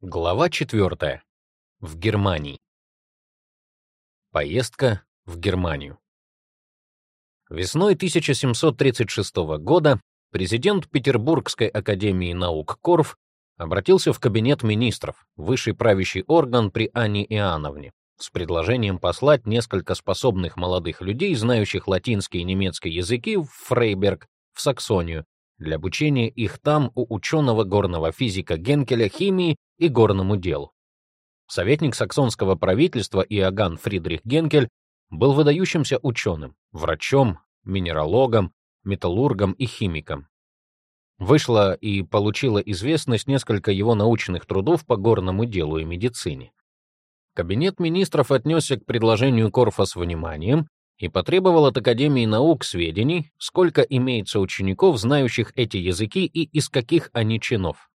Глава 4. В Германии. Поездка в Германию. Весной 1736 года президент Петербургской академии наук Корф обратился в кабинет министров, высший правящий орган при Анне Иоанновне, с предложением послать несколько способных молодых людей, знающих латинский и немецкий языки, в Фрейберг, в Саксонию, для обучения их там у ученого горного физика Генкеля химии и горному делу. Советник саксонского правительства Иоганн Фридрих Генкель был выдающимся ученым, врачом, минералогом, металлургом и химиком. Вышло и получило известность несколько его научных трудов по горному делу и медицине. Кабинет министров отнесся к предложению Корфа с вниманием и потребовал от Академии наук сведений, сколько имеется учеников, знающих эти языки и из каких они чинов.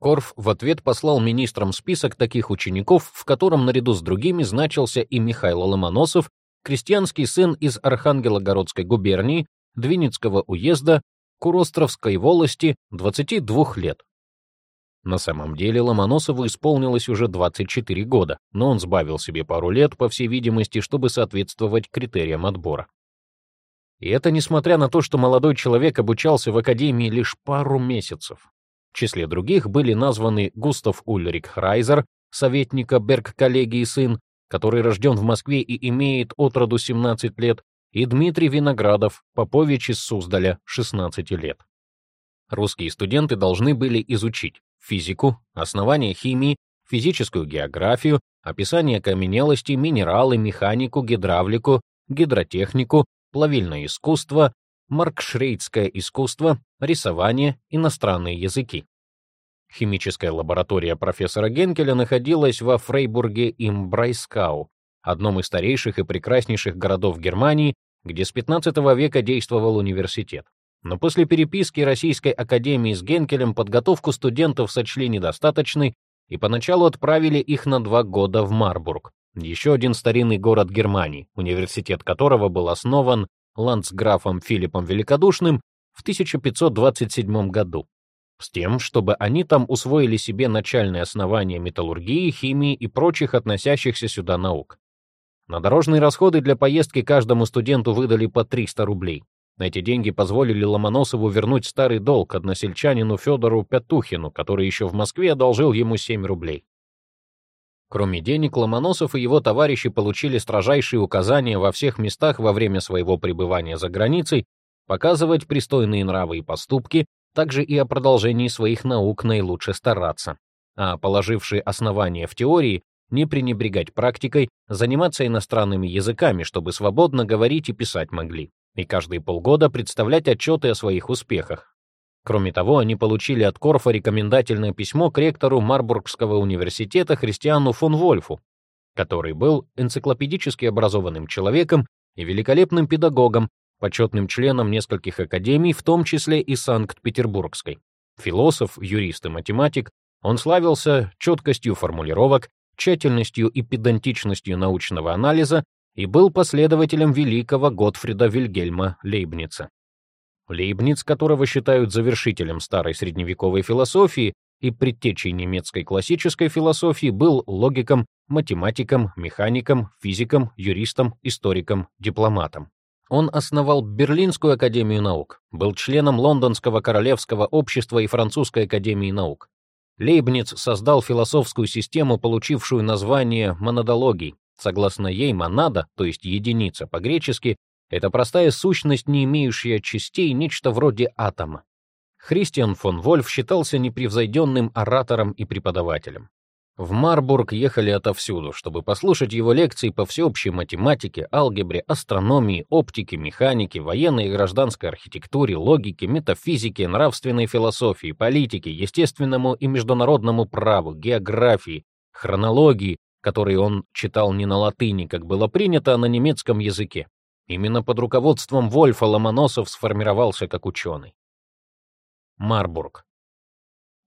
Корф в ответ послал министрам список таких учеников, в котором наряду с другими значился и Михаил Ломоносов, крестьянский сын из Архангелогородской губернии, Двинницкого уезда, Куростровской волости, 22 лет. На самом деле Ломоносову исполнилось уже 24 года, но он сбавил себе пару лет, по всей видимости, чтобы соответствовать критериям отбора. И это несмотря на то, что молодой человек обучался в академии лишь пару месяцев. В числе других были названы Густав Ульрик Храйзер, советника Берг-коллегии сын, который рожден в Москве и имеет от роду 17 лет, и Дмитрий Виноградов, Попович из Суздаля, 16 лет. Русские студенты должны были изучить физику, основания химии, физическую географию, описание окаменелости, минералы, механику, гидравлику, гидротехнику, плавильное искусство, маркшрейтское искусство, рисование, иностранные языки. Химическая лаборатория профессора Генкеля находилась во Фрейбурге им Брайскау, одном из старейших и прекраснейших городов Германии, где с 15 века действовал университет. Но после переписки Российской академии с Генкелем подготовку студентов сочли недостаточной и поначалу отправили их на два года в Марбург, еще один старинный город Германии, университет которого был основан ландсграфом Филиппом Великодушным в 1527 году, с тем, чтобы они там усвоили себе начальные основания металлургии, химии и прочих относящихся сюда наук. На дорожные расходы для поездки каждому студенту выдали по 300 рублей. Эти деньги позволили Ломоносову вернуть старый долг односельчанину Федору Пятухину, который еще в Москве одолжил ему 7 рублей. Кроме денег, Ломоносов и его товарищи получили строжайшие указания во всех местах во время своего пребывания за границей показывать пристойные нравы и поступки, также и о продолжении своих наук наилучше стараться, а положившие основания в теории, не пренебрегать практикой, заниматься иностранными языками, чтобы свободно говорить и писать могли и каждые полгода представлять отчеты о своих успехах. Кроме того, они получили от Корфа рекомендательное письмо к ректору Марбургского университета Христиану фон Вольфу, который был энциклопедически образованным человеком и великолепным педагогом, почетным членом нескольких академий, в том числе и Санкт-Петербургской. Философ, юрист и математик, он славился четкостью формулировок, тщательностью и педантичностью научного анализа и был последователем великого Готфрида Вильгельма Лейбница. Лейбниц, которого считают завершителем старой средневековой философии и предтечей немецкой классической философии, был логиком, математиком, механиком, физиком, юристом, историком, дипломатом. Он основал Берлинскую академию наук, был членом Лондонского королевского общества и Французской академии наук. Лейбниц создал философскую систему, получившую название монадологий, Согласно ей, монада, то есть единица по-гречески, это простая сущность, не имеющая частей, нечто вроде атома. Христиан фон Вольф считался непревзойденным оратором и преподавателем. В Марбург ехали отовсюду, чтобы послушать его лекции по всеобщей математике, алгебре, астрономии, оптике, механике, военной и гражданской архитектуре, логике, метафизике, нравственной философии, политике, естественному и международному праву, географии, хронологии, который он читал не на латыни, как было принято, а на немецком языке. Именно под руководством Вольфа Ломоносов сформировался как ученый. Марбург.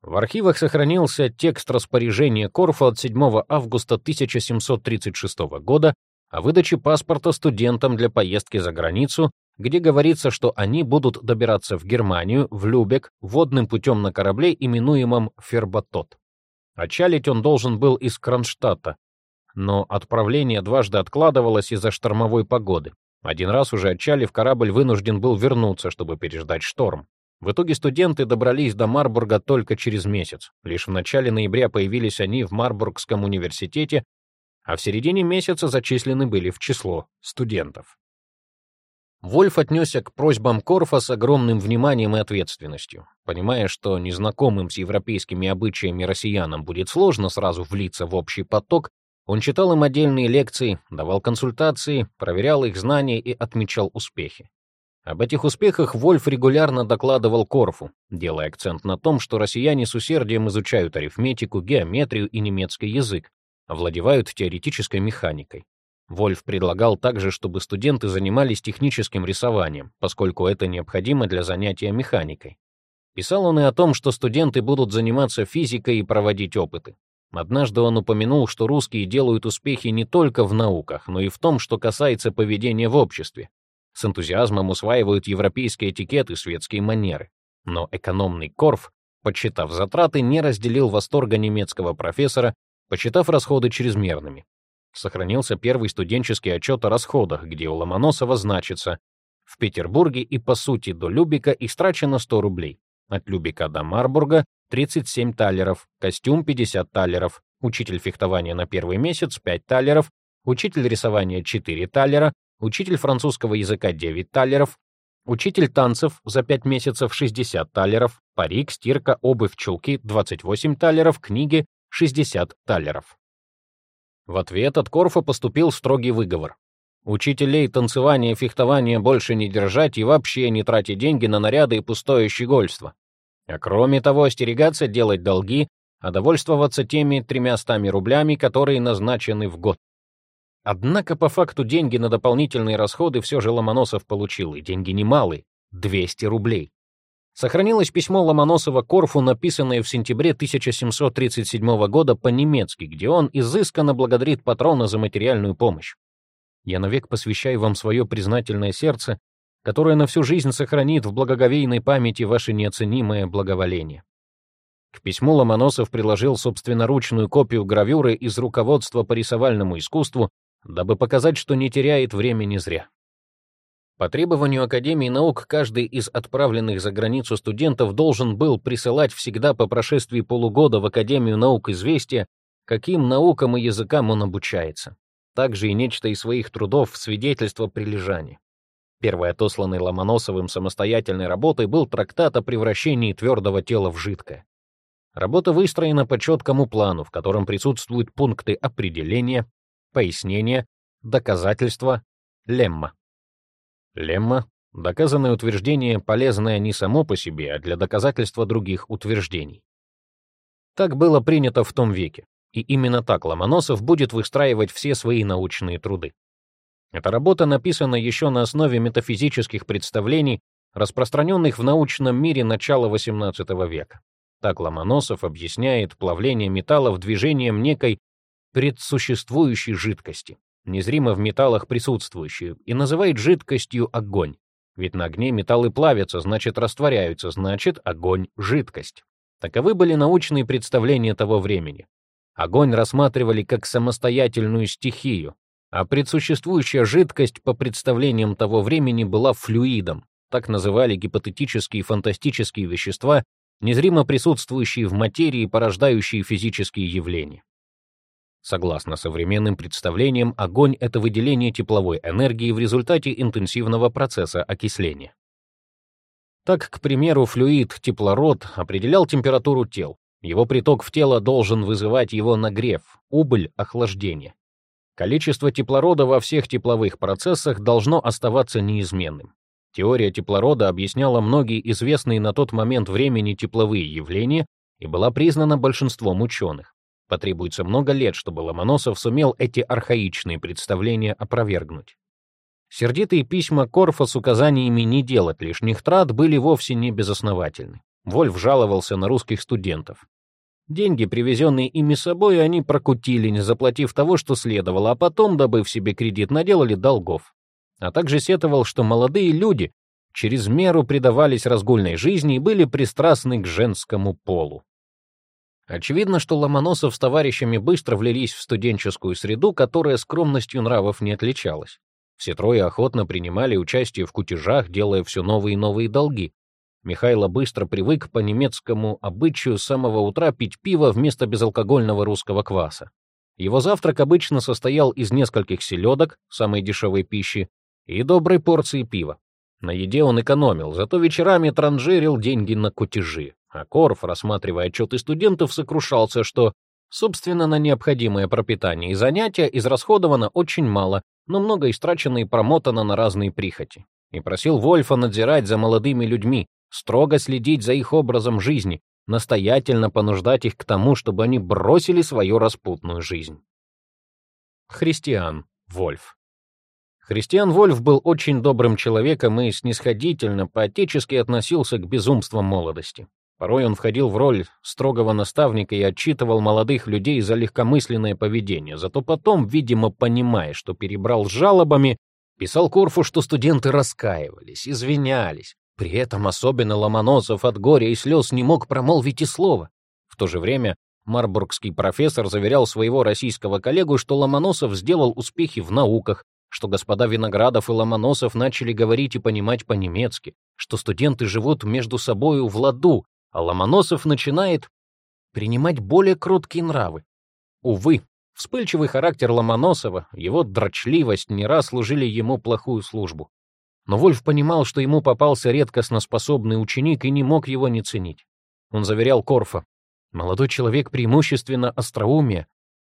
В архивах сохранился текст распоряжения Корфа от 7 августа 1736 года о выдаче паспорта студентам для поездки за границу, где говорится, что они будут добираться в Германию, в Любек, водным путем на корабле, именуемом Фербатот. Отчалить он должен был из Кронштадта, но отправление дважды откладывалось из-за штормовой погоды. Один раз уже отчалив, корабль вынужден был вернуться, чтобы переждать шторм. В итоге студенты добрались до Марбурга только через месяц. Лишь в начале ноября появились они в Марбургском университете, а в середине месяца зачислены были в число студентов. Вольф отнесся к просьбам Корфа с огромным вниманием и ответственностью. Понимая, что незнакомым с европейскими обычаями россиянам будет сложно сразу влиться в общий поток, он читал им отдельные лекции, давал консультации, проверял их знания и отмечал успехи. Об этих успехах Вольф регулярно докладывал Корфу, делая акцент на том, что россияне с усердием изучают арифметику, геометрию и немецкий язык, овладевают теоретической механикой. Вольф предлагал также, чтобы студенты занимались техническим рисованием, поскольку это необходимо для занятия механикой. Писал он и о том, что студенты будут заниматься физикой и проводить опыты. Однажды он упомянул, что русские делают успехи не только в науках, но и в том, что касается поведения в обществе. С энтузиазмом усваивают европейский этикет и светские манеры. Но экономный Корф, подсчитав затраты, не разделил восторга немецкого профессора, посчитав расходы чрезмерными. Сохранился первый студенческий отчет о расходах, где у Ломоносова значится «В Петербурге и, по сути, до Любика истрачено 100 рублей. От Любика до Марбурга 37 талеров, костюм 50 талеров, учитель фехтования на первый месяц 5 талеров, учитель рисования 4 талера, учитель французского языка 9 талеров, учитель танцев за 5 месяцев 60 талеров, парик, стирка, обувь, чулки 28 талеров, книги 60 талеров. В ответ от Корфа поступил строгий выговор. Учителей танцевания и фехтования больше не держать и вообще не тратить деньги на наряды и пустое щегольство. А кроме того, остерегаться делать долги, а довольствоваться теми тремястами рублями, которые назначены в год. Однако по факту деньги на дополнительные расходы все же Ломоносов получил, и деньги немалые — 200 рублей. Сохранилось письмо Ломоносова Корфу, написанное в сентябре 1737 года по-немецки, где он изысканно благодарит патрона за материальную помощь. «Я навек посвящаю вам свое признательное сердце которое на всю жизнь сохранит в благоговейной памяти ваше неоценимое благоволение. К письму Ломоносов приложил собственноручную копию гравюры из руководства по рисовальному искусству, дабы показать, что не теряет времени зря. По требованию Академии наук каждый из отправленных за границу студентов должен был присылать всегда по прошествии полугода в Академию наук известия, каким наукам и языкам он обучается. Также и нечто из своих трудов в свидетельство прилежания. Первой отосланной Ломоносовым самостоятельной работой был трактат о превращении твердого тела в жидкое. Работа выстроена по четкому плану, в котором присутствуют пункты определения, пояснения, доказательства, лемма. Лемма — доказанное утверждение, полезное не само по себе, а для доказательства других утверждений. Так было принято в том веке, и именно так Ломоносов будет выстраивать все свои научные труды. Эта работа написана еще на основе метафизических представлений, распространенных в научном мире начала XVIII века. Так Ломоносов объясняет плавление металлов движением некой предсуществующей жидкости, незримо в металлах присутствующей, и называет жидкостью огонь. Ведь на огне металлы плавятся, значит растворяются, значит огонь — жидкость. Таковы были научные представления того времени. Огонь рассматривали как самостоятельную стихию, а предсуществующая жидкость по представлениям того времени была флюидом, так называли гипотетические и фантастические вещества, незримо присутствующие в материи порождающие физические явления. Согласно современным представлениям, огонь — это выделение тепловой энергии в результате интенсивного процесса окисления. Так, к примеру, флюид теплород определял температуру тел. Его приток в тело должен вызывать его нагрев, убыль — охлаждение. Количество теплорода во всех тепловых процессах должно оставаться неизменным. Теория теплорода объясняла многие известные на тот момент времени тепловые явления и была признана большинством ученых. Потребуется много лет, чтобы Ломоносов сумел эти архаичные представления опровергнуть. Сердитые письма Корфа с указаниями не делать лишних трат были вовсе не безосновательны. Вольф жаловался на русских студентов. Деньги, привезенные ими с собой, они прокутили, не заплатив того, что следовало, а потом, добыв себе кредит, наделали долгов. А также сетовал, что молодые люди через меру предавались разгульной жизни и были пристрастны к женскому полу. Очевидно, что Ломоносов с товарищами быстро влились в студенческую среду, которая скромностью нравов не отличалась. Все трое охотно принимали участие в кутежах, делая все новые и новые долги. Михайло быстро привык по немецкому обычаю с самого утра пить пиво вместо безалкогольного русского кваса. Его завтрак обычно состоял из нескольких селедок, самой дешевой пищи, и доброй порции пива. На еде он экономил, зато вечерами транжирил деньги на кутежи. А Корф, рассматривая отчеты студентов, сокрушался, что, собственно, на необходимое пропитание и занятия израсходовано очень мало, но много истрачено и промотано на разные прихоти. И просил Вольфа надзирать за молодыми людьми, строго следить за их образом жизни, настоятельно понуждать их к тому, чтобы они бросили свою распутную жизнь. Христиан Вольф Христиан Вольф был очень добрым человеком и снисходительно, по-отечески относился к безумствам молодости. Порой он входил в роль строгого наставника и отчитывал молодых людей за легкомысленное поведение, зато потом, видимо, понимая, что перебрал с жалобами, писал Корфу, что студенты раскаивались, извинялись. При этом особенно Ломоносов от горя и слез не мог промолвить и слова. В то же время марбургский профессор заверял своего российского коллегу, что Ломоносов сделал успехи в науках, что господа Виноградов и Ломоносов начали говорить и понимать по-немецки, что студенты живут между собою в ладу, а Ломоносов начинает принимать более кроткие нравы. Увы, вспыльчивый характер Ломоносова, его дрочливость не раз служили ему плохую службу. Но Вольф понимал, что ему попался редкостно способный ученик и не мог его не ценить. Он заверял Корфа, молодой человек преимущественно остроумия.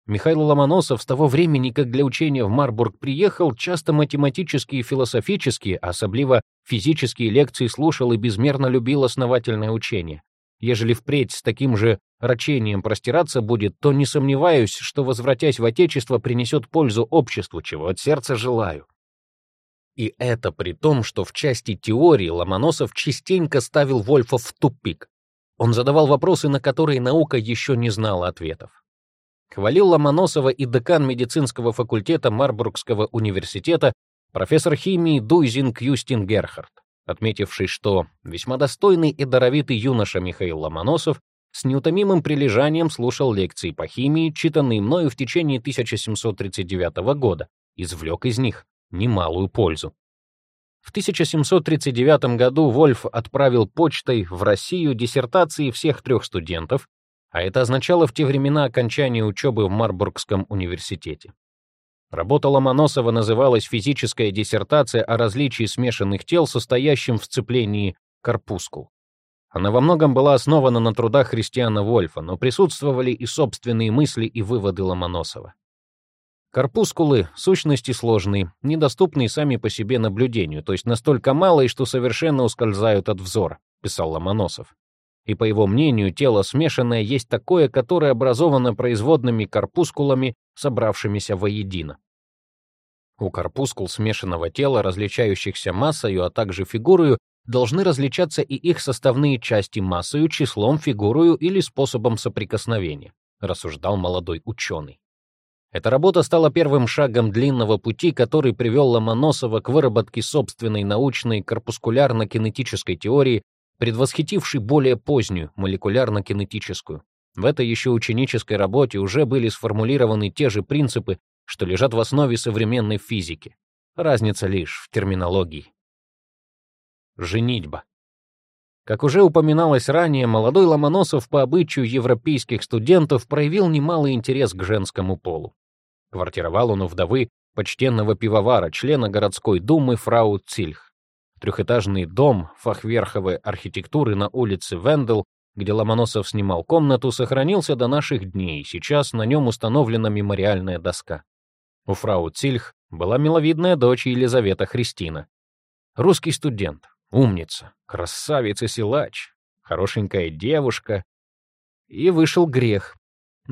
Михаил Ломоносов с того времени, как для учения в Марбург приехал, часто математические и философические, а особливо физические лекции слушал и безмерно любил основательное учение. Ежели впредь с таким же рачением простираться будет, то не сомневаюсь, что, возвратясь в Отечество, принесет пользу обществу, чего от сердца желаю. И это при том, что в части теории Ломоносов частенько ставил Вольфа в тупик. Он задавал вопросы, на которые наука еще не знала ответов. Хвалил Ломоносова и декан медицинского факультета Марбургского университета профессор химии Дуйзинг Юстин Герхард отметивший, что весьма достойный и даровитый юноша Михаил Ломоносов с неутомимым прилежанием слушал лекции по химии, читанные мною в течение 1739 года, извлек из них немалую пользу. В 1739 году Вольф отправил почтой в Россию диссертации всех трех студентов, а это означало в те времена окончание учебы в Марбургском университете. Работа Ломоносова называлась «Физическая диссертация о различии смешанных тел, состоящим в сцеплении корпускул». Она во многом была основана на трудах Христиана Вольфа, но присутствовали и собственные мысли и выводы Ломоносова. Корпускулы — сущности сложные, недоступные сами по себе наблюдению, то есть настолько малые, что совершенно ускользают от взора, писал Ломоносов. И по его мнению, тело смешанное есть такое, которое образовано производными корпускулами, собравшимися воедино. У корпускул смешанного тела, различающихся массою, а также фигурою, должны различаться и их составные части массою, числом, фигурою или способом соприкосновения, рассуждал молодой ученый. Эта работа стала первым шагом длинного пути, который привел Ломоносова к выработке собственной научной корпускулярно-кинетической теории, предвосхитившей более позднюю молекулярно-кинетическую. В этой еще ученической работе уже были сформулированы те же принципы, что лежат в основе современной физики. Разница лишь в терминологии. Женитьба. Как уже упоминалось ранее, молодой Ломоносов по обычаю европейских студентов проявил немалый интерес к женскому полу. Квартировал он у вдовы почтенного пивовара, члена городской думы фрау Цильх. Трехэтажный дом фахверховой архитектуры на улице Вендел где Ломоносов снимал комнату, сохранился до наших дней, сейчас на нем установлена мемориальная доска. У фрау Цильх была миловидная дочь Елизавета Христина. Русский студент, умница, красавица-силач, хорошенькая девушка. И вышел грех.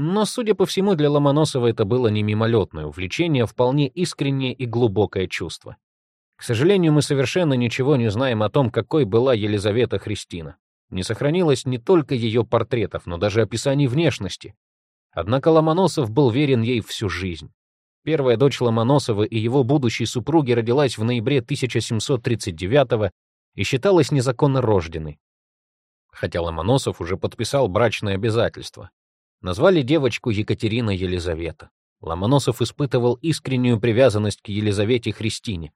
Но, судя по всему, для Ломоносова это было не мимолетное увлечение, а вполне искреннее и глубокое чувство. К сожалению, мы совершенно ничего не знаем о том, какой была Елизавета Христина. Не сохранилось не только ее портретов, но даже описаний внешности. Однако Ломоносов был верен ей всю жизнь. Первая дочь Ломоносова и его будущей супруги родилась в ноябре 1739 и считалась незаконно рожденной. Хотя Ломоносов уже подписал брачное обязательство. Назвали девочку Екатерина Елизавета. Ломоносов испытывал искреннюю привязанность к Елизавете Христине.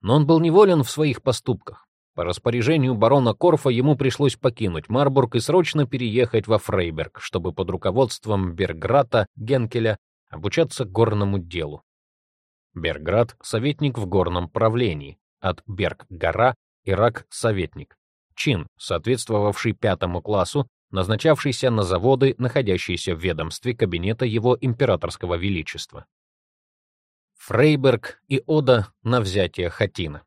Но он был неволен в своих поступках. По распоряжению барона Корфа ему пришлось покинуть Марбург и срочно переехать во Фрейберг, чтобы под руководством Берграта Генкеля обучаться горному делу. Берград — советник в горном правлении, от Берг — гора, Ирак — советник. Чин, соответствовавший пятому классу, назначавшийся на заводы, находящиеся в ведомстве кабинета его императорского величества. Фрейберг и Ода на взятие Хатина.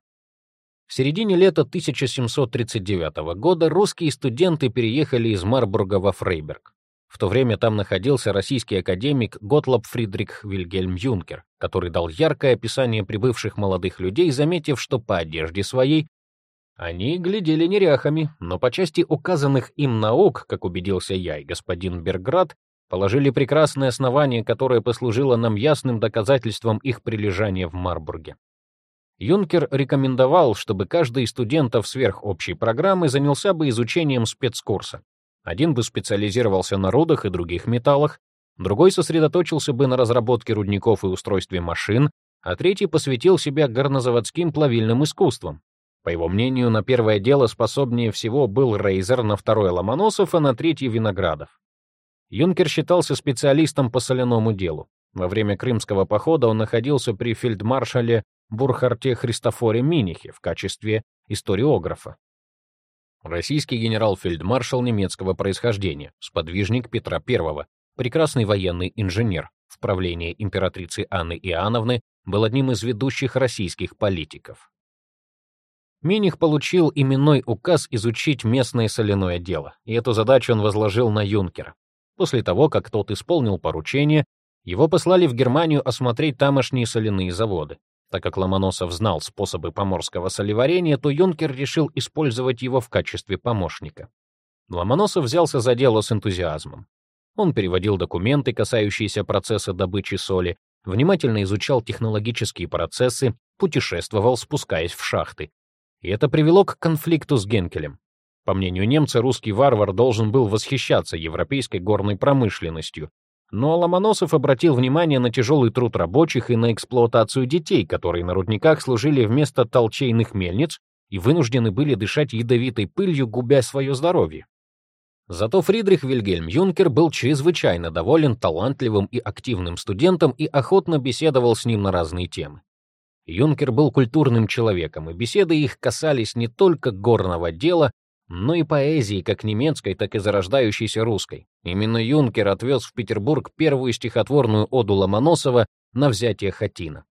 В середине лета 1739 года русские студенты переехали из Марбурга во Фрейберг. В то время там находился российский академик Готлоб Фридрих Вильгельм Юнкер, который дал яркое описание прибывших молодых людей, заметив, что по одежде своей они глядели неряхами, но по части указанных им наук, как убедился я и господин Берград, положили прекрасное основание, которое послужило нам ясным доказательством их прилежания в Марбурге. Юнкер рекомендовал, чтобы каждый из студентов сверхобщей программы занялся бы изучением спецкурса. Один бы специализировался на рудах и других металлах, другой сосредоточился бы на разработке рудников и устройстве машин, а третий посвятил себя горнозаводским плавильным искусствам, по его мнению, на первое дело способнее всего был Рейзер, на второе — Ломоносов, а на третье — Виноградов. Юнкер считался специалистом по соляному делу. Во время Крымского похода он находился при фельдмаршале Бурхарте Христофоре Минихе в качестве историографа. Российский генерал-фельдмаршал немецкого происхождения, сподвижник Петра I, прекрасный военный инженер, в правлении императрицы Анны Иоанновны был одним из ведущих российских политиков. Миних получил именной указ изучить местное соляное дело, и эту задачу он возложил на Юнкера. После того, как тот исполнил поручение, его послали в Германию осмотреть тамошние соляные заводы. Так как Ломоносов знал способы поморского солеварения, то Юнкер решил использовать его в качестве помощника. Ломоносов взялся за дело с энтузиазмом. Он переводил документы, касающиеся процесса добычи соли, внимательно изучал технологические процессы, путешествовал, спускаясь в шахты, и это привело к конфликту с Генкелем. По мнению немца, русский варвар должен был восхищаться европейской горной промышленностью, но Ломоносов обратил внимание на тяжелый труд рабочих и на эксплуатацию детей, которые на рудниках служили вместо толчейных мельниц и вынуждены были дышать ядовитой пылью, губя свое здоровье. Зато Фридрих Вильгельм Юнкер был чрезвычайно доволен талантливым и активным студентом и охотно беседовал с ним на разные темы. Юнкер был культурным человеком, и беседы их касались не только горного дела, но и поэзии, как немецкой, так и зарождающейся русской. Именно Юнкер отвез в Петербург первую стихотворную оду Ломоносова на взятие Хатина.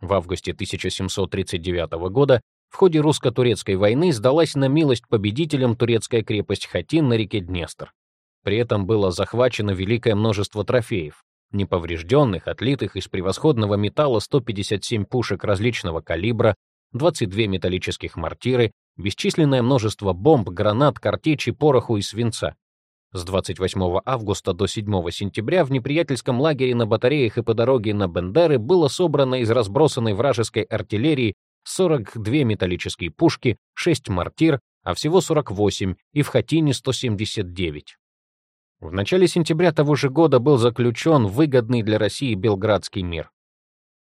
В августе 1739 года в ходе русско-турецкой войны сдалась на милость победителям турецкая крепость Хатин на реке Днестр. При этом было захвачено великое множество трофеев неповрежденных, отлитых из превосходного металла 157 пушек различного калибра, 22 металлических мортиры, бесчисленное множество бомб, гранат, картечи, пороху и свинца. С 28 августа до 7 сентября в неприятельском лагере на батареях и по дороге на Бендеры было собрано из разбросанной вражеской артиллерии 42 металлические пушки, 6 мортир, а всего 48, и в Хатине 179. В начале сентября того же года был заключен выгодный для России Белградский мир.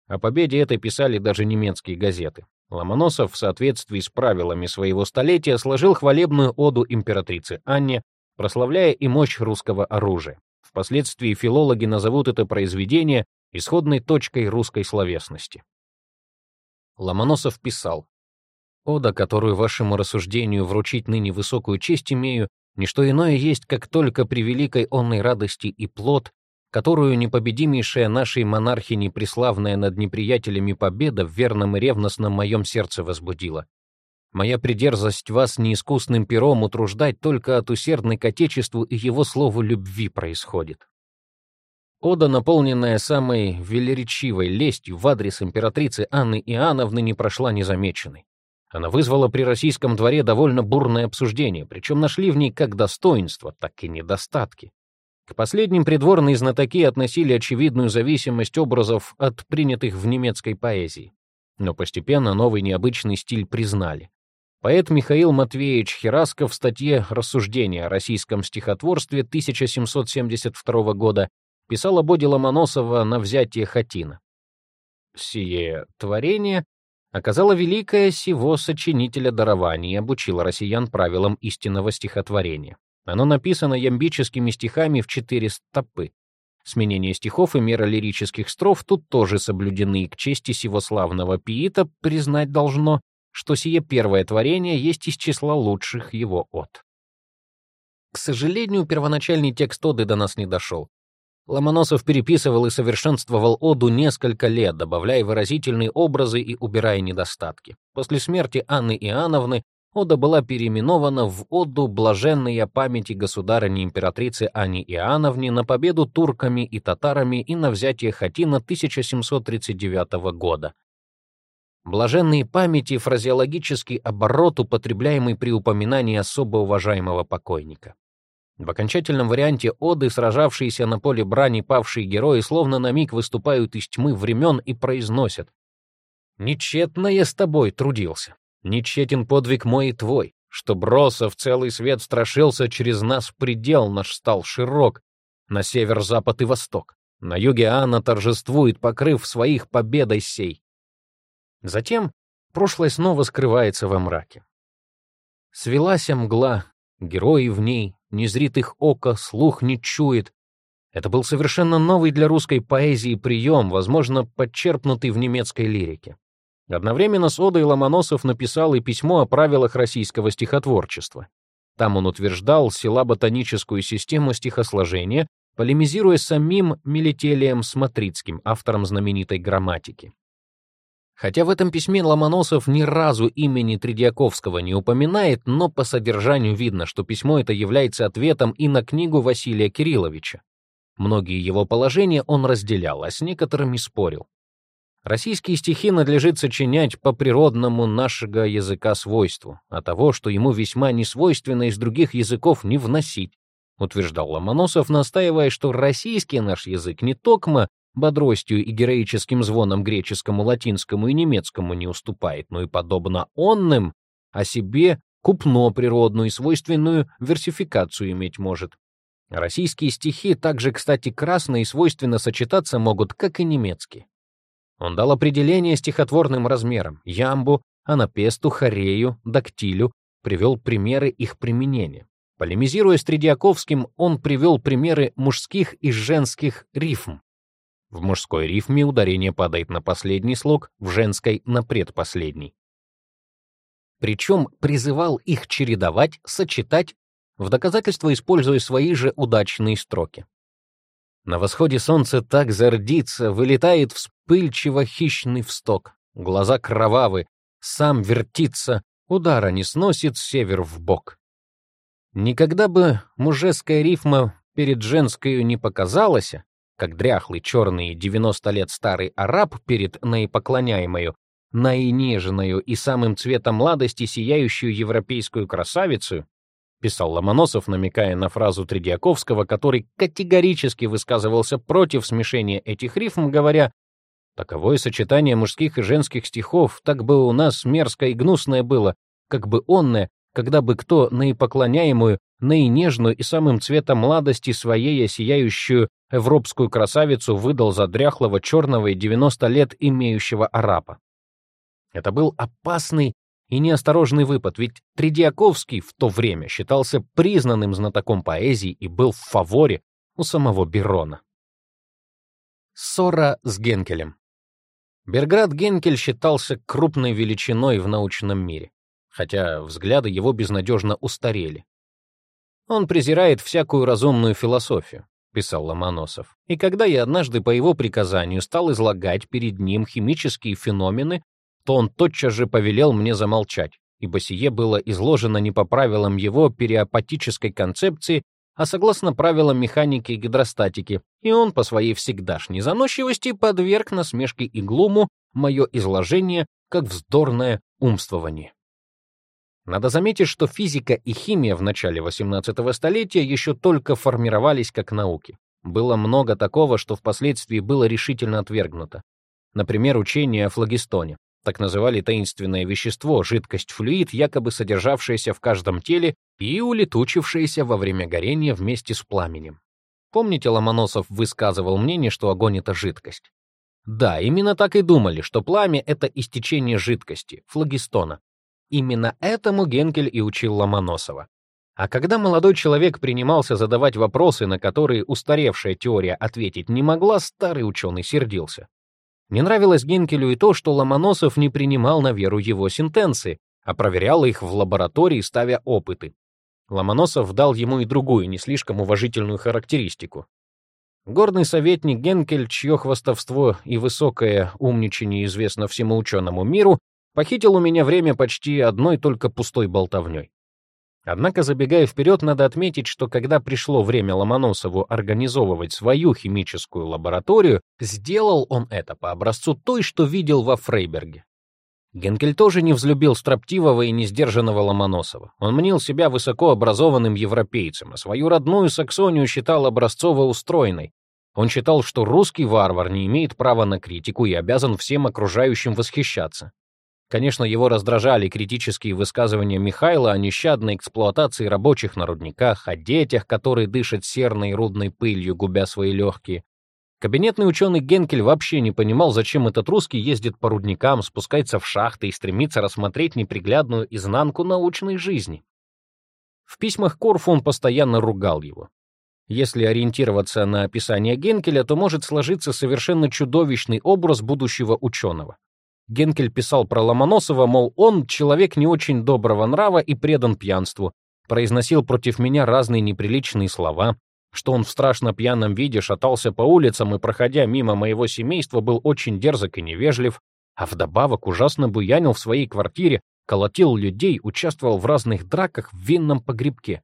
О победе этой писали даже немецкие газеты. Ломоносов в соответствии с правилами своего столетия сложил хвалебную оду императрице Анне, прославляя и мощь русского оружия. Впоследствии филологи назовут это произведение исходной точкой русской словесности. Ломоносов писал, «Ода, которую вашему рассуждению вручить ныне высокую честь имею, Ничто иное есть, как только при великой онной радости и плод, которую непобедимейшая нашей монархини преславная над неприятелями победа в верном и ревностном моем сердце возбудила. Моя придерзость вас неискусным пером утруждать только от усердной к Отечеству и его слову любви происходит. Ода, наполненная самой велеречивой лестью в адрес императрицы Анны Иоанновны, не прошла незамеченной. Она вызвала при российском дворе довольно бурное обсуждение, причем нашли в ней как достоинства, так и недостатки. К последним придворные знатоки относили очевидную зависимость образов от принятых в немецкой поэзии. Но постепенно новый необычный стиль признали. Поэт Михаил Матвеевич Херасков в статье «Рассуждения о российском стихотворстве» 1772 года писал об оде Ломоносова на взятие Хатина. Сие творение оказало великое сего сочинителя дарование и обучило россиян правилам истинного стихотворения. Оно написано ямбическими стихами в четыре стопы. Сменение стихов и мера лирических строф тут тоже соблюдены, и к чести сего славного пиита признать должно, что сие первое творение есть из числа лучших его от. К сожалению, первоначальный текст оды до нас не дошел. Ломоносов переписывал и совершенствовал оду несколько лет, добавляя выразительные образы и убирая недостатки. После смерти Анны Иоанновны ода была переименована в оду блаженной памяти государыни-императрицы Анне Иоанновне на победу турками и татарами и на взятие Хатина 1739 года. Блаженные памяти — фразеологический оборот, употребляемый при упоминании особо уважаемого покойника. В окончательном варианте оды, сражавшиеся на поле брани павшие герои, словно на миг выступают из тьмы времен и произносят «Нечетно я с тобой трудился, нечетен подвиг мой и твой, что бросов целый свет страшился, через нас предел наш стал широк, на север, запад и восток. На юге Анна торжествует, покрыв своих победой сей. Затем прошлое снова скрывается во мраке. Свелась мгла, герои в ней, не зрит их око, слух не чует. Это был совершенно новый для русской поэзии прием, возможно, подчерпнутый в немецкой лирике. Одновременно с Одой Ломоносов написал и письмо о правилах российского стихотворчества. Там он утверждал села-ботаническую систему стихосложения, полемизируя с самим Мелителием Смотрицким, автором знаменитой грамматики. Хотя в этом письме Ломоносов ни разу имени Тредиаковского не упоминает, но по содержанию видно, что письмо это является ответом и на книгу Василия Кирилловича. Многие его положения он разделял, а с некоторыми спорил. Российские стихи надлежит сочинять по природному нашего языка свойству, а того, что ему весьма несвойственно из других языков не вносить, утверждал Ломоносов, настаивая, что российский наш язык не токмо бодростью и героическим звоном греческому, латинскому и немецкому не уступает, но и подобно онным о себе купно природную и свойственную версификацию иметь может. Российские стихи также, кстати, красно и свойственно сочетаться могут, как и немецкие. Он дал определение стихотворным размерам — ямбу, анапесту, хорею, дактилю, привел примеры их применения. Полемизируя с Тредиаковским, он привел примеры мужских и женских рифм, в мужской рифме ударение падает на последний слог, в женской — на предпоследний. Причем призывал их чередовать, сочетать, в доказательство используя свои же удачные строки. На восходе солнце так зардится, вылетает вспыльчиво хищный всток. Глаза кровавы, сам вертится, удара не сносит север в бок. Никогда бы мужеская рифма перед женской не показалась, как дряхлый черный 90 лет старый араб перед наипоклоняемою, наинеженную и самым цветом младости сияющую европейскую красавицу, писал Ломоносов, намекая на фразу Тредиаковского, который категорически высказывался против смешения этих рифм, говоря «Таковое сочетание мужских и женских стихов так бы у нас мерзко и гнусное было, как бы онное, когда бы кто наипоклоняемую, наинежную и самым цветом младости своей сияющую европскую красавицу выдал за дряхлого черного и 90 лет имеющего араба. Это был опасный и неосторожный выпад, ведь Тредиаковский в то время считался признанным знатоком поэзии и был в фаворе у самого Берона. Ссора с Генкелем. Берград Генкель считался крупной величиной в научном мире, хотя взгляды его безнадежно устарели. Он презирает всякую разумную философию, писал Ломоносов. И когда я однажды по его приказанию стал излагать перед ним химические феномены, то он тотчас же повелел мне замолчать, ибо сие было изложено не по правилам его периопатической концепции, а согласно правилам механики и гидростатики, и он по своей всегдашней заносчивости подверг насмешке и глуму мое изложение как вздорное умствование. Надо заметить, что физика и химия в начале XVIII столетия еще только формировались как науки. Было много такого, что впоследствии было решительно отвергнуто. Например, учение о флагистоне. так называли таинственное вещество, жидкость-флюид, якобы содержавшаяся в каждом теле и улетучившаяся во время горения вместе с пламенем. Помните, Ломоносов высказывал мнение, что огонь — это жидкость? Да, именно так и думали, что пламя — это истечение жидкости, флогистона. Именно этому Генкель и учил Ломоносова. А когда молодой человек принимался задавать вопросы, на которые устаревшая теория ответить не могла, старый ученый сердился. Не нравилось Генкелю и то, что Ломоносов не принимал на веру его сентенции, а проверял их в лаборатории, ставя опыты. Ломоносов дал ему и другую, не слишком уважительную характеристику. Горный советник Генкель, чье хвастовство и высокое умничание известно всему ученому миру, похитил у меня время почти одной только пустой болтовней. Однако, забегая вперед, надо отметить, что когда пришло время Ломоносову организовывать свою химическую лабораторию, сделал он это по образцу той, что видел во Фрейберге. Генкель тоже не взлюбил строптивого и несдержанного Ломоносова. Он мнил себя высокообразованным европейцем, а свою родную Саксонию считал образцово устроенной. Он считал, что русский варвар не имеет права на критику и обязан всем окружающим восхищаться. Конечно, его раздражали критические высказывания Михайла о нещадной эксплуатации рабочих на рудниках, о детях, которые дышат серной и рудной пылью, губя свои легкие. Кабинетный ученый Генкель вообще не понимал, зачем этот русский ездит по рудникам, спускается в шахты и стремится рассмотреть неприглядную изнанку научной жизни. В письмах Корфу он постоянно ругал его. Если ориентироваться на описание Генкеля, то может сложиться совершенно чудовищный образ будущего ученого. Генкель писал про Ломоносова, мол, он человек не очень доброго нрава и предан пьянству, произносил против меня разные неприличные слова, что он в страшно пьяном виде шатался по улицам и, проходя мимо моего семейства, был очень дерзок и невежлив, а вдобавок ужасно буянил в своей квартире, колотил людей, участвовал в разных драках в винном погребке.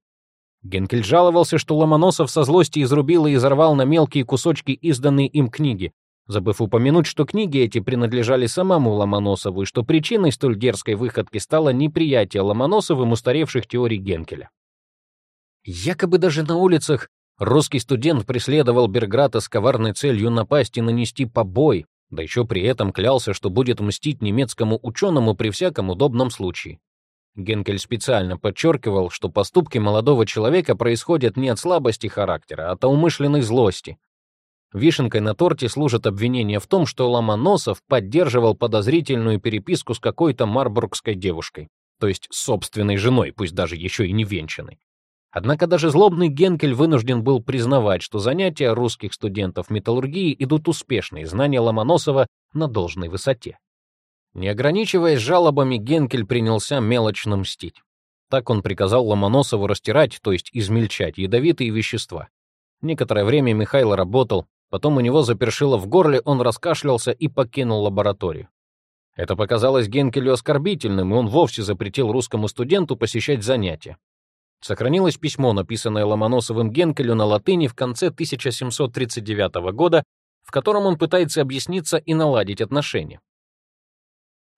Генкель жаловался, что Ломоносов со злости изрубил и изорвал на мелкие кусочки изданные им книги, забыв упомянуть, что книги эти принадлежали самому Ломоносову и что причиной столь дерзкой выходки стало неприятие Ломоносовым устаревших теорий Генкеля. Якобы даже на улицах русский студент преследовал Берграта с коварной целью напасть и нанести побой, да еще при этом клялся, что будет мстить немецкому ученому при всяком удобном случае. Генкель специально подчеркивал, что поступки молодого человека происходят не от слабости характера, а от умышленной злости, Вишенкой на торте служит обвинение в том, что Ломоносов поддерживал подозрительную переписку с какой-то марбургской девушкой, то есть собственной женой, пусть даже еще и не венчанной. Однако даже злобный Генкель вынужден был признавать, что занятия русских студентов металлургии идут успешно, и знания Ломоносова на должной высоте. Не ограничиваясь жалобами, Генкель принялся мелочно мстить. Так он приказал Ломоносову растирать, то есть измельчать, ядовитые вещества. Некоторое время Михаил работал, Потом у него запершило в горле, он раскашлялся и покинул лабораторию. Это показалось Генкелю оскорбительным, и он вовсе запретил русскому студенту посещать занятия. Сохранилось письмо, написанное Ломоносовым Генкелю на латыни в конце 1739 года, в котором он пытается объясниться и наладить отношения.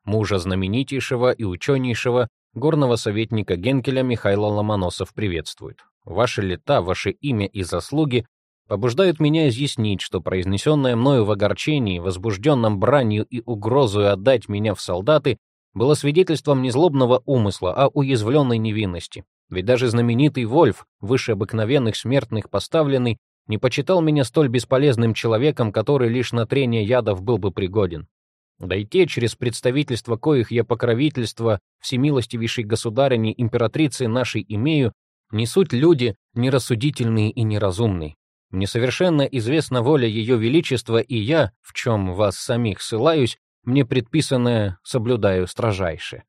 Мужа знаменитейшего и ученейшего горного советника Генкеля Михаила Ломоносов приветствует. Ваши лета, ваше имя и заслуги побуждают меня изъяснить, что произнесенное мною в огорчении, возбужденном бранью и угрозою отдать меня в солдаты было свидетельством не злобного умысла, а уязвленной невинности. Ведь даже знаменитый Вольф, выше обыкновенных смертных поставленный, не почитал меня столь бесполезным человеком, который лишь на трение ядов был бы пригоден. Да и те, через представительство коих я покровительство всемилостивейшей государыни императрицы нашей имею, не суть люди нерассудительные и неразумные, мне совершенно известна воля Ее Величества, и я, в чем вас самих ссылаюсь, мне предписанное соблюдаю строжайше.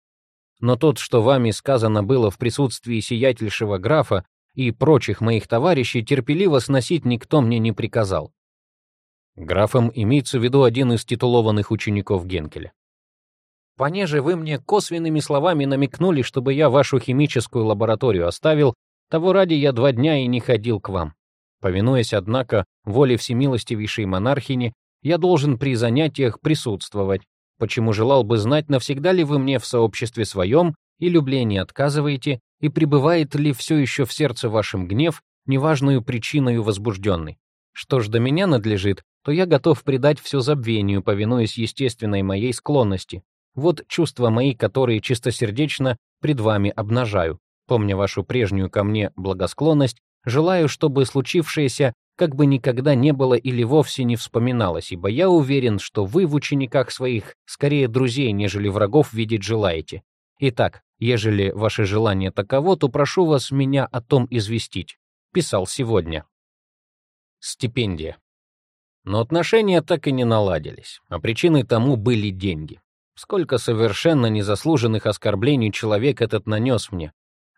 Но тот, что вами сказано было в присутствии сиятельшего графа и прочих моих товарищей, терпеливо сносить никто мне не приказал. Графом имеется в виду один из титулованных учеников Генкеля. Понеже вы мне косвенными словами намекнули, чтобы я вашу химическую лабораторию оставил, того ради я два дня и не ходил к вам. Повинуясь, однако, воле всемилостивейшей монархини, я должен при занятиях присутствовать, почему желал бы знать, навсегда ли вы мне в сообществе своем и люблении отказываете, и пребывает ли все еще в сердце вашим гнев, неважную причиною возбужденный. Что ж до меня надлежит, то я готов предать все забвению, повинуясь естественной моей склонности. Вот чувства мои, которые чистосердечно пред вами обнажаю. Помня вашу прежнюю ко мне благосклонность, желаю, чтобы случившееся как бы никогда не было или вовсе не вспоминалось, ибо я уверен, что вы в учениках своих скорее друзей, нежели врагов видеть желаете. Итак, ежели ваше желание таково, то прошу вас меня о том известить. Писал сегодня. Стипендия. Но отношения так и не наладились, а причиной тому были деньги. Сколько совершенно незаслуженных оскорблений человек этот нанес мне,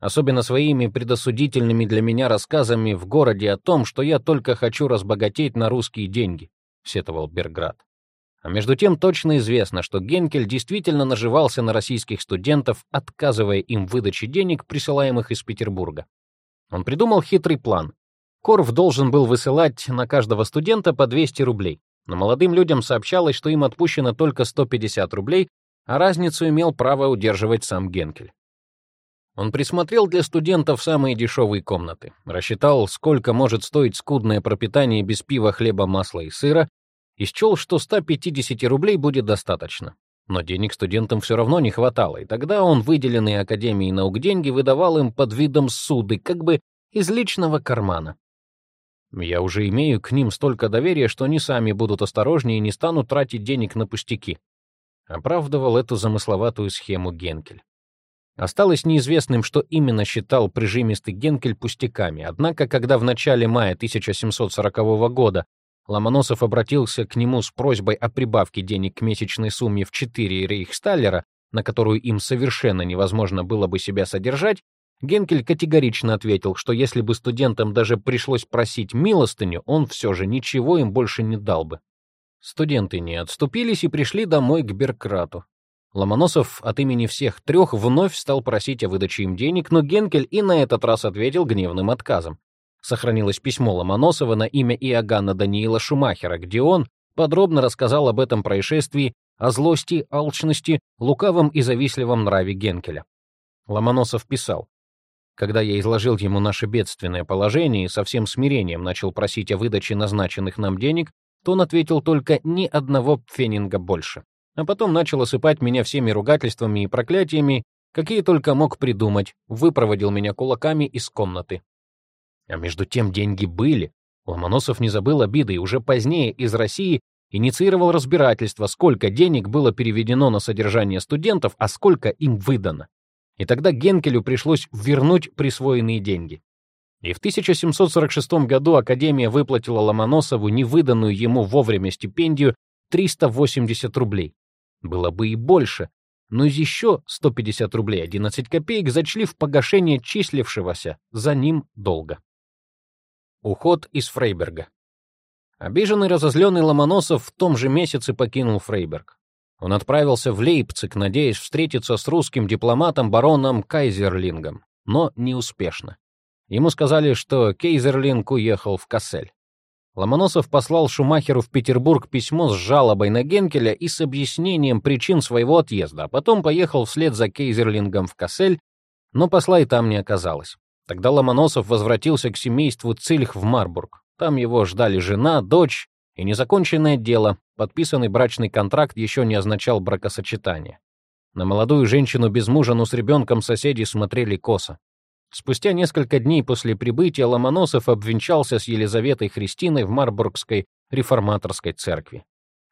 особенно своими предосудительными для меня рассказами в городе о том, что я только хочу разбогатеть на русские деньги, сетовал Берград. А между тем точно известно, что Генкель действительно наживался на российских студентов, отказывая им в выдаче денег, присылаемых из Петербурга. Он придумал хитрый план. Корф должен был высылать на каждого студента по 200 рублей, но молодым людям сообщалось, что им отпущено только 150 рублей, а разницу имел право удерживать сам Генкель. Он присмотрел для студентов самые дешевые комнаты, рассчитал, сколько может стоить скудное пропитание без пива, хлеба, масла и сыра, и счел, что 150 рублей будет достаточно. Но денег студентам все равно не хватало, и тогда он выделенные Академией наук деньги выдавал им под видом суды, как бы из личного кармана. Я уже имею к ним столько доверия, что они сами будут осторожнее и не станут тратить денег на пустяки. Оправдывал эту замысловатую схему Генкель. Осталось неизвестным, что именно считал прижимистый Генкель пустяками, однако, когда в начале мая 1740 года Ломоносов обратился к нему с просьбой о прибавке денег к месячной сумме в 4 рейхсталлера, на которую им совершенно невозможно было бы себя содержать, Генкель категорично ответил, что если бы студентам даже пришлось просить милостыню, он все же ничего им больше не дал бы. Студенты не отступились и пришли домой к Беркрату. Ломоносов от имени всех трех вновь стал просить о выдаче им денег, но Генкель и на этот раз ответил гневным отказом. Сохранилось письмо Ломоносова на имя Иоганна Даниила Шумахера, где он подробно рассказал об этом происшествии, о злости, алчности, лукавом и завистливом нраве Генкеля. Ломоносов писал, когда я изложил ему наше бедственное положение и со всем смирением начал просить о выдаче назначенных нам денег, то он ответил только ни одного пфенинга больше а потом начал осыпать меня всеми ругательствами и проклятиями, какие только мог придумать, выпроводил меня кулаками из комнаты. А между тем деньги были. Ломоносов не забыл обиды и уже позднее из России инициировал разбирательство, сколько денег было переведено на содержание студентов, а сколько им выдано. И тогда Генкелю пришлось вернуть присвоенные деньги. И в 1746 году Академия выплатила Ломоносову невыданную ему вовремя стипендию 380 рублей. Было бы и больше, но еще 150 рублей 11 копеек зачли в погашение числившегося за ним долга. Уход из Фрейберга. Обиженный разозленный Ломоносов в том же месяце покинул Фрейберг. Он отправился в Лейпциг, надеясь встретиться с русским дипломатом бароном Кайзерлингом, но неуспешно. Ему сказали, что Кейзерлинг уехал в Кассель. Ломоносов послал Шумахеру в Петербург письмо с жалобой на Генкеля и с объяснением причин своего отъезда, а потом поехал вслед за Кейзерлингом в Кассель, но посла и там не оказалось. Тогда Ломоносов возвратился к семейству Цильх в Марбург. Там его ждали жена, дочь и незаконченное дело. Подписанный брачный контракт еще не означал бракосочетание. На молодую женщину без мужа, но с ребенком соседи смотрели косо. Спустя несколько дней после прибытия Ломоносов обвенчался с Елизаветой Христиной в Марбургской реформаторской церкви.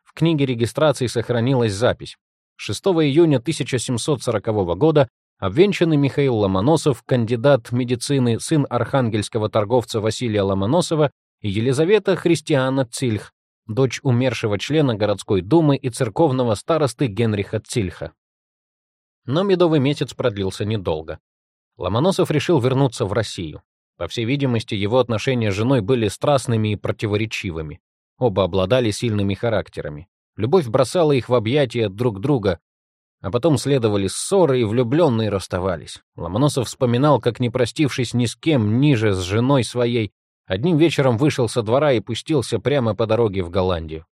В книге регистрации сохранилась запись. 6 июня 1740 года обвенчанный Михаил Ломоносов, кандидат медицины, сын архангельского торговца Василия Ломоносова и Елизавета Христиана Цильх, дочь умершего члена городской думы и церковного старосты Генриха Цильха. Но медовый месяц продлился недолго. Ломоносов решил вернуться в Россию. По всей видимости, его отношения с женой были страстными и противоречивыми. Оба обладали сильными характерами. Любовь бросала их в объятия друг друга, а потом следовали ссоры, и влюбленные расставались. Ломоносов вспоминал, как, не простившись ни с кем ниже с женой своей, одним вечером вышел со двора и пустился прямо по дороге в Голландию.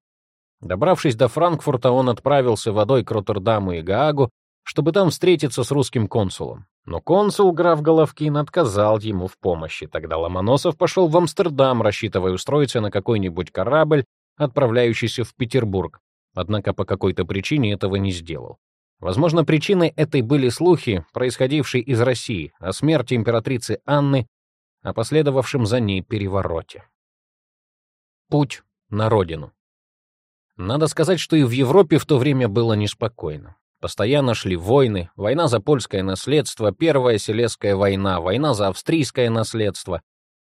Добравшись до Франкфурта, он отправился водой к Роттердаму и Гаагу, чтобы там встретиться с русским консулом. Но консул граф Головкин отказал ему в помощи. Тогда Ломоносов пошел в Амстердам, рассчитывая устроиться на какой-нибудь корабль, отправляющийся в Петербург. Однако по какой-то причине этого не сделал. Возможно, причиной этой были слухи, происходившие из России, о смерти императрицы Анны, о последовавшем за ней перевороте. Путь на родину. Надо сказать, что и в Европе в то время было неспокойно. Постоянно шли войны, война за польское наследство, Первая Селезская война, война за австрийское наследство.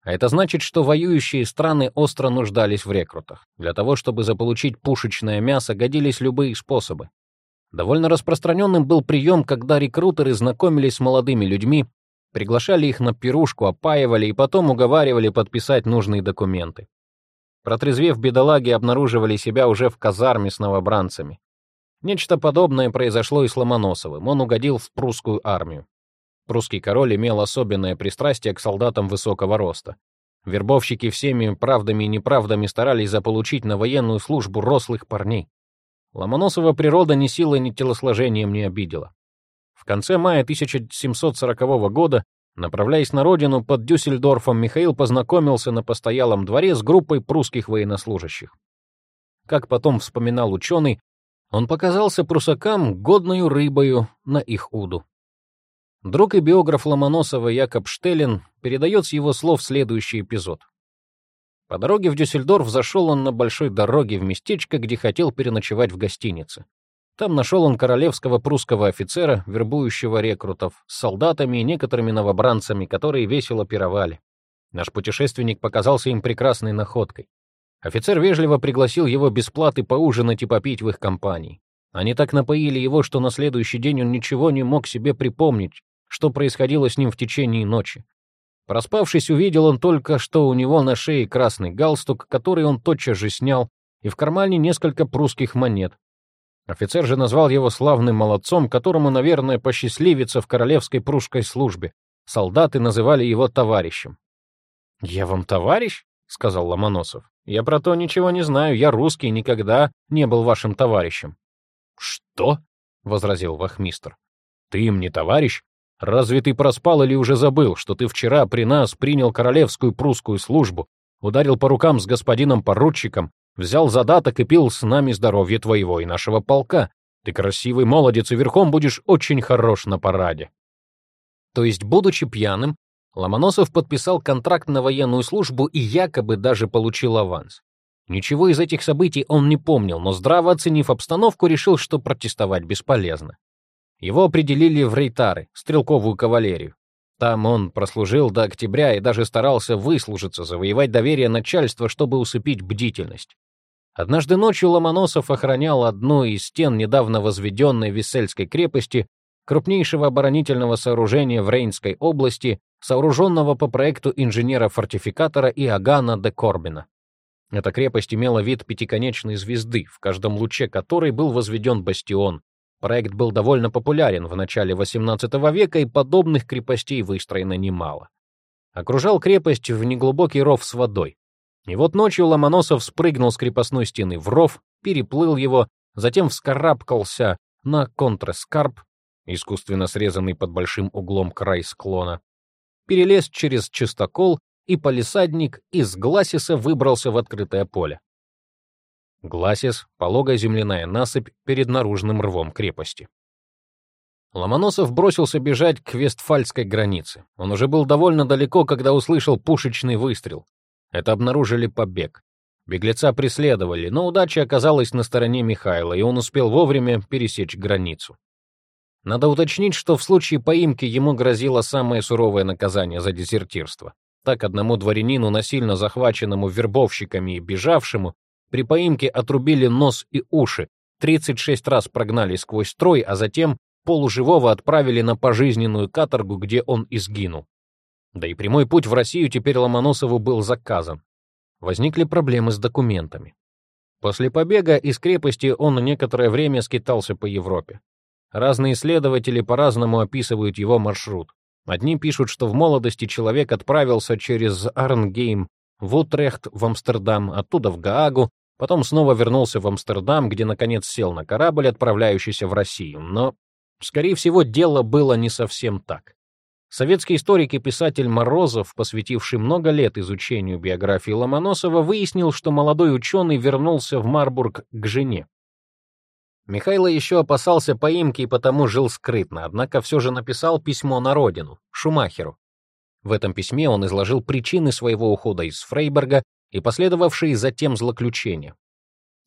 А это значит, что воюющие страны остро нуждались в рекрутах. Для того, чтобы заполучить пушечное мясо, годились любые способы. Довольно распространенным был прием, когда рекрутеры знакомились с молодыми людьми, приглашали их на пирушку, опаивали и потом уговаривали подписать нужные документы. Протрезвев, бедолаги обнаруживали себя уже в казарме с новобранцами. Нечто подобное произошло и с Ломоносовым. Он угодил в прусскую армию. Прусский король имел особенное пристрастие к солдатам высокого роста. Вербовщики всеми правдами и неправдами старались заполучить на военную службу рослых парней. Ломоносова природа ни силой, ни телосложением не обидела. В конце мая 1740 года, направляясь на родину под Дюссельдорфом, Михаил познакомился на постоялом дворе с группой прусских военнослужащих. Как потом вспоминал ученый, он показался прусакам годною рыбою на их уду. Друг и биограф Ломоносова Якоб Штеллин передает с его слов следующий эпизод. По дороге в Дюссельдорф зашел он на большой дороге в местечко, где хотел переночевать в гостинице. Там нашел он королевского прусского офицера, вербующего рекрутов, с солдатами и некоторыми новобранцами, которые весело пировали. Наш путешественник показался им прекрасной находкой. Офицер вежливо пригласил его без платы поужинать и попить в их компании. Они так напоили его, что на следующий день он ничего не мог себе припомнить, что происходило с ним в течение ночи. Проспавшись, увидел он только, что у него на шее красный галстук, который он тотчас же снял, и в кармане несколько прусских монет. Офицер же назвал его славным молодцом, которому, наверное, посчастливится в королевской прусской службе. Солдаты называли его товарищем. «Я вам товарищ?» — сказал Ломоносов. Я про то ничего не знаю, я русский, никогда не был вашим товарищем. Что? возразил вахмистр. Ты им не товарищ? Разве ты проспал или уже забыл, что ты вчера при нас принял королевскую прусскую службу, ударил по рукам с господином поручиком, взял задаток и пил с нами здоровье твоего и нашего полка? Ты красивый молодец и верхом будешь очень хорош на параде. То есть, будучи пьяным, Ломоносов подписал контракт на военную службу и якобы даже получил аванс. Ничего из этих событий он не помнил, но здраво оценив обстановку, решил, что протестовать бесполезно. Его определили в рейтары, стрелковую кавалерию. Там он прослужил до октября и даже старался выслужиться, завоевать доверие начальства, чтобы усыпить бдительность. Однажды ночью Ломоносов охранял одну из стен недавно возведенной Виссельской крепости, крупнейшего оборонительного сооружения в Рейнской области, сооруженного по проекту инженера-фортификатора Иоганна де Корбина. Эта крепость имела вид пятиконечной звезды, в каждом луче которой был возведен бастион. Проект был довольно популярен в начале XVIII века, и подобных крепостей выстроено немало. Окружал крепость в неглубокий ров с водой. И вот ночью Ломоносов спрыгнул с крепостной стены в ров, переплыл его, затем вскарабкался на контрескарп, искусственно срезанный под большим углом край склона, перелез через чистокол, и полисадник из Гласиса выбрался в открытое поле. Гласис — пологая земляная насыпь перед наружным рвом крепости. Ломоносов бросился бежать к вестфальской границе. Он уже был довольно далеко, когда услышал пушечный выстрел. Это обнаружили побег. Беглеца преследовали, но удача оказалась на стороне Михайла, и он успел вовремя пересечь границу. Надо уточнить, что в случае поимки ему грозило самое суровое наказание за дезертирство. Так одному дворянину, насильно захваченному вербовщиками и бежавшему, при поимке отрубили нос и уши, 36 раз прогнали сквозь строй, а затем полуживого отправили на пожизненную каторгу, где он изгинул. Да и прямой путь в Россию теперь Ломоносову был заказан. Возникли проблемы с документами. После побега из крепости он некоторое время скитался по Европе. Разные исследователи по-разному описывают его маршрут. Одни пишут, что в молодости человек отправился через Арнгейм в Утрехт, в Амстердам, оттуда в Гаагу, потом снова вернулся в Амстердам, где, наконец, сел на корабль, отправляющийся в Россию. Но, скорее всего, дело было не совсем так. Советский историк и писатель Морозов, посвятивший много лет изучению биографии Ломоносова, выяснил, что молодой ученый вернулся в Марбург к жене. Михайло еще опасался поимки и потому жил скрытно, однако все же написал письмо на родину, Шумахеру. В этом письме он изложил причины своего ухода из Фрейберга и последовавшие затем злоключения.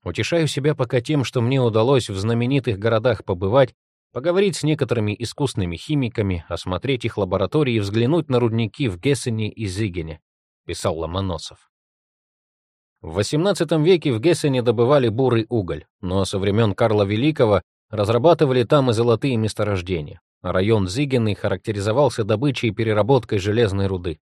Утешаю себя пока тем, что мне удалось в знаменитых городах побывать, поговорить с некоторыми искусными химиками, осмотреть их лаборатории и взглянуть на рудники в Гессене и Зигене, писал Ломоносов. В XVIII веке в Гессене добывали бурый уголь, но со времен Карла Великого разрабатывали там и золотые месторождения. Район Зигены характеризовался добычей и переработкой железной руды.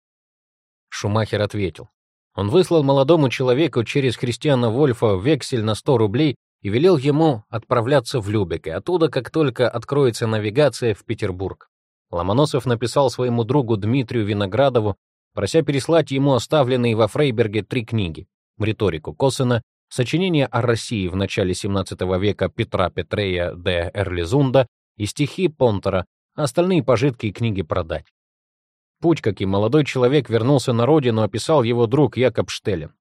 Шумахер ответил. Он выслал молодому человеку через Христиана Вольфа вексель на 100 рублей и велел ему отправляться в Любек, и оттуда, как только откроется навигация, в Петербург. Ломоносов написал своему другу Дмитрию Виноградову, прося переслать ему оставленные во Фрейберге три книги риторику Косена, сочинение о России в начале XVII века Петра Петрея де Эрлизунда и стихи Понтера, а остальные пожитки и книги продать. Путь, как и молодой человек, вернулся на родину, описал его друг Якоб Штеллин.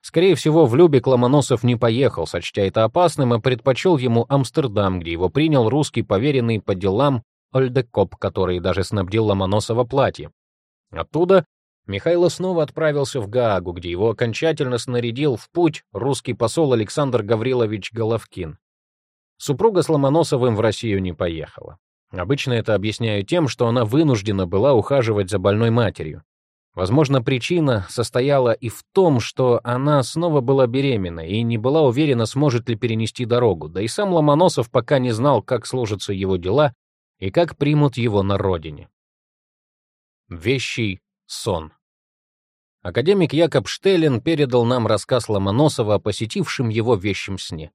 Скорее всего, в Любек Ломоносов не поехал, сочтя это опасным, а предпочел ему Амстердам, где его принял русский поверенный по делам Ольдекоп, который даже снабдил Ломоносова платье. Оттуда Михайло снова отправился в Гаагу, где его окончательно снарядил в путь русский посол Александр Гаврилович Головкин. Супруга с Ломоносовым в Россию не поехала. Обычно это объясняю тем, что она вынуждена была ухаживать за больной матерью. Возможно, причина состояла и в том, что она снова была беременна и не была уверена, сможет ли перенести дорогу, да и сам Ломоносов пока не знал, как сложатся его дела и как примут его на родине. Вещий сон. Академик Якоб Штеллин передал нам рассказ Ломоносова о посетившем его вещем сне.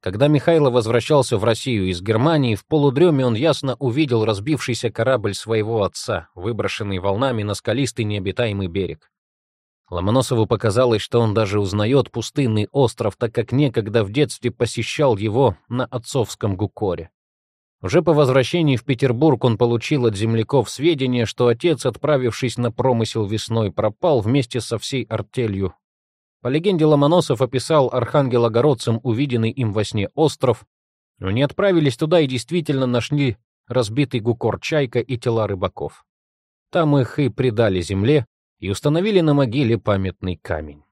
Когда Михайло возвращался в Россию из Германии, в полудреме он ясно увидел разбившийся корабль своего отца, выброшенный волнами на скалистый необитаемый берег. Ломоносову показалось, что он даже узнает пустынный остров, так как некогда в детстве посещал его на отцовском Гукоре. Уже по возвращении в Петербург он получил от земляков сведения, что отец, отправившись на промысел весной, пропал вместе со всей артелью. По легенде Ломоносов описал архангелогородцам увиденный им во сне остров. Они отправились туда и действительно нашли разбитый гукор «Чайка» и тела рыбаков. Там их и предали земле и установили на могиле памятный камень.